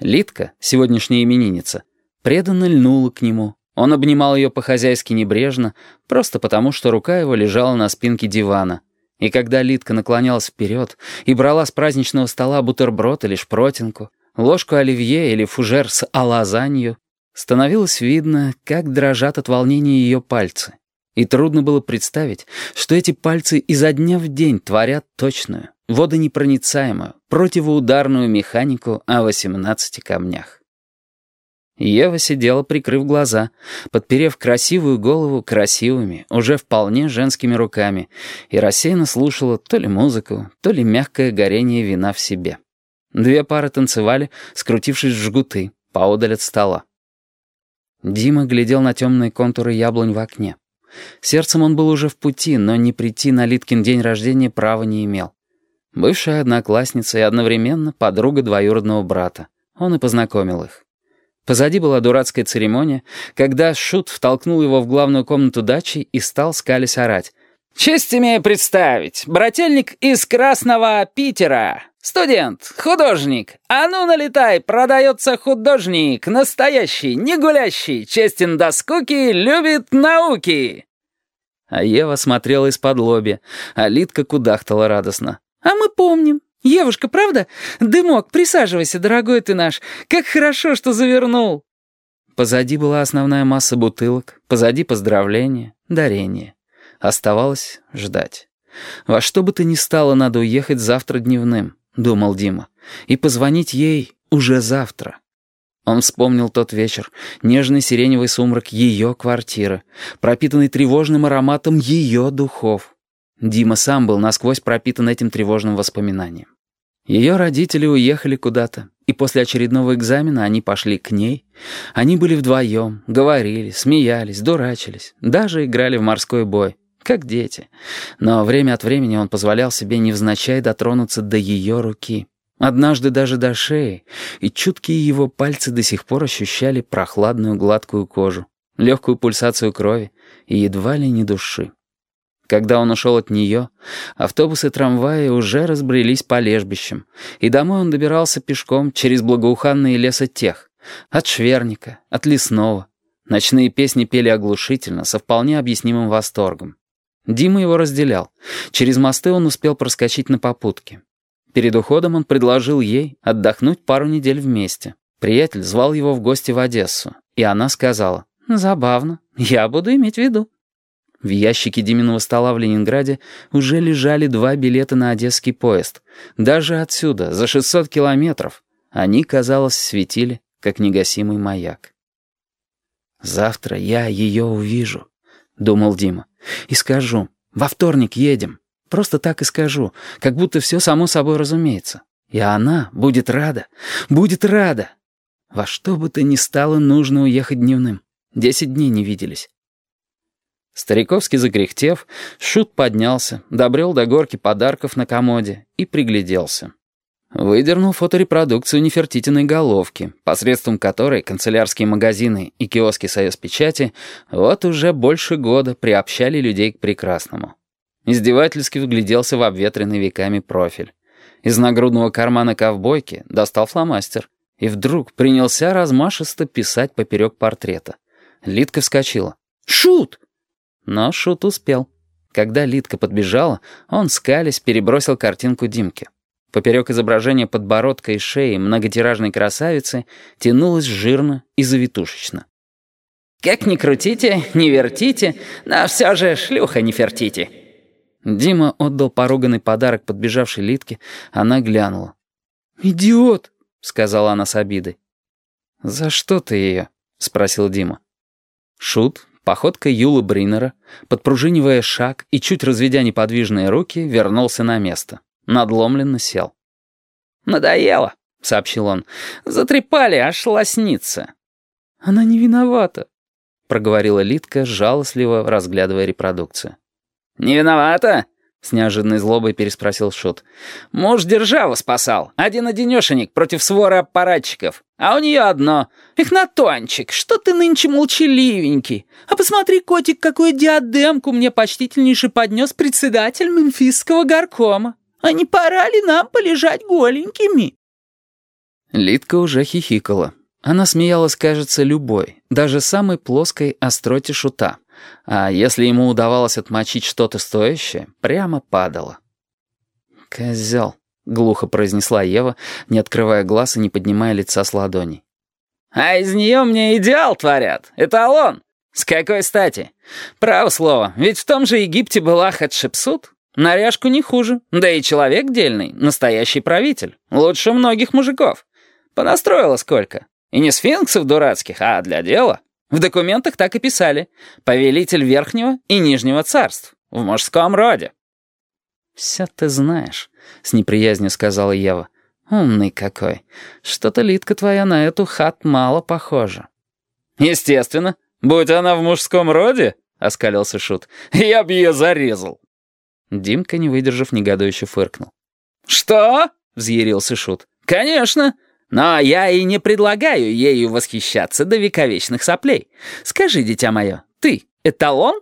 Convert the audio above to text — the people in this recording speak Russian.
Литка, сегодняшняя именинница, преданно льнула к нему. Он обнимал ее по-хозяйски небрежно, просто потому, что рука его лежала на спинке дивана. И когда Литка наклонялась вперед и брала с праздничного стола бутерброд или шпротинку, ложку оливье или фужер с алазанью, становилось видно, как дрожат от волнения ее пальцы. И трудно было представить, что эти пальцы изо дня в день творят точную, водонепроницаемую, противоударную механику о 18 камнях. Ева сидела, прикрыв глаза, подперев красивую голову красивыми, уже вполне женскими руками, и рассеянно слушала то ли музыку, то ли мягкое горение вина в себе. Две пары танцевали, скрутившись в жгуты, поодаль от стола. Дима глядел на темные контуры яблонь в окне. Сердцем он был уже в пути, но не прийти на Литкин день рождения права не имел. Бывшая одноклассница и одновременно подруга двоюродного брата. Он и познакомил их. Позади была дурацкая церемония, когда Шут втолкнул его в главную комнату дачи и стал скались орать. «Честь имею представить, брательник из Красного Питера, студент, художник. А ну налетай, продается художник, настоящий, не гулящий, честен до скуки, любит науки». А Ева смотрела из-под лобья, а Литка кудахтала радостно. «А мы помним. Евушка, правда? Дымок, присаживайся, дорогой ты наш. Как хорошо, что завернул». Позади была основная масса бутылок, позади поздравления, дарения. Оставалось ждать. «Во что бы то ни стало, надо уехать завтра дневным», — думал Дима, «и позвонить ей уже завтра». Он вспомнил тот вечер, нежный сиреневый сумрак ее квартиры, пропитанный тревожным ароматом ее духов. Дима сам был насквозь пропитан этим тревожным воспоминанием. Ее родители уехали куда-то, и после очередного экзамена они пошли к ней. Они были вдвоем, говорили, смеялись, дурачились, даже играли в морской бой, как дети. Но время от времени он позволял себе невзначай дотронуться до ее руки. Однажды даже до шеи, и чуткие его пальцы до сих пор ощущали прохладную гладкую кожу, легкую пульсацию крови и едва ли не души. Когда он ушел от нее, автобусы и трамваи уже разбрелись по лежбищам, и домой он добирался пешком через благоуханные лесотех, от Шверника, от Лесного. Ночные песни пели оглушительно, со вполне объяснимым восторгом. Дима его разделял. Через мосты он успел проскочить на попутке. Перед уходом он предложил ей отдохнуть пару недель вместе. Приятель звал его в гости в Одессу, и она сказала, «Забавно, я буду иметь в виду». В ящике Диминого стола в Ленинграде уже лежали два билета на одесский поезд. Даже отсюда, за 600 километров, они, казалось, светили, как негасимый маяк. «Завтра я ее увижу», — думал Дима, — «и скажу, во вторник едем. Просто так и скажу, как будто все само собой разумеется. И она будет рада, будет рада. Во что бы то ни стало, нужно уехать дневным. Десять дней не виделись». Стариковский закряхтев, Шут поднялся, добрел до горки подарков на комоде и пригляделся. Выдернул фоторепродукцию Нефертитиной головки, посредством которой канцелярские магазины и киоски «Союз печати» вот уже больше года приобщали людей к прекрасному. Издевательски вгляделся в обветренный веками профиль. Из нагрудного кармана ковбойки достал фломастер и вдруг принялся размашисто писать поперек портрета. Лидка вскочила. «Шут!» Но Шут успел. Когда Литка подбежала, он, скались, перебросил картинку Димке. Поперек изображения подбородка и шеи многотиражной красавицы тянулась жирно и завитушечно. «Как ни крутите, не вертите, но все же шлюха не фертите». Дима отдал поруганный подарок подбежавшей Литке, она глянула. «Идиот!» — сказала она с обидой. «За что ты ее?» — спросил Дима. Шут, Походка Юла Бринера, подпружинивая шаг и чуть разведя неподвижные руки, вернулся на место. Надломленно сел. «Надоело», — сообщил он. «Затрепали, аж лоснится». «Она не виновата», — проговорила Литка, жалостливо разглядывая репродукцию. «Не виновата?» — с неожиданной злобой переспросил Шут. «Муж державу спасал. Один-одинешенек против свора аппаратчиков. А у нее одно. Эхнатончик, что ты нынче молчаливенький? А посмотри, котик, какую диадемку мне почтительнейше поднес председатель мемфисского горкома. А не пора ли нам полежать голенькими?» Литка уже хихикала. Она смеялась, кажется, любой, даже самой плоской остроте шута. А если ему удавалось отмочить что-то стоящее, прямо падала. «Козел», — глухо произнесла Ева, не открывая глаз и не поднимая лица с ладоней. «А из нее мне идеал творят, эталон. С какой стати? Право слово, ведь в том же Египте была Хатшепсут. Наряжку не хуже, да и человек дельный, настоящий правитель, лучше многих мужиков. Понастроила сколько. И не сфинксов дурацких, а для дела. В документах так и писали. Повелитель Верхнего и Нижнего царств. В мужском роде. «Все ты знаешь», — с неприязнью сказала Ева. «Умный какой. Что-то Литка твоя на эту хат мало похожа». «Естественно. Будь она в мужском роде», — оскалился Шут, — «я б ее зарезал». Димка, не выдержав, негодующе фыркнул. «Что?» — взъярился Шут. «Конечно. Но я и не предлагаю ею восхищаться до вековечных соплей. Скажи, дитя мое, ты эталон?»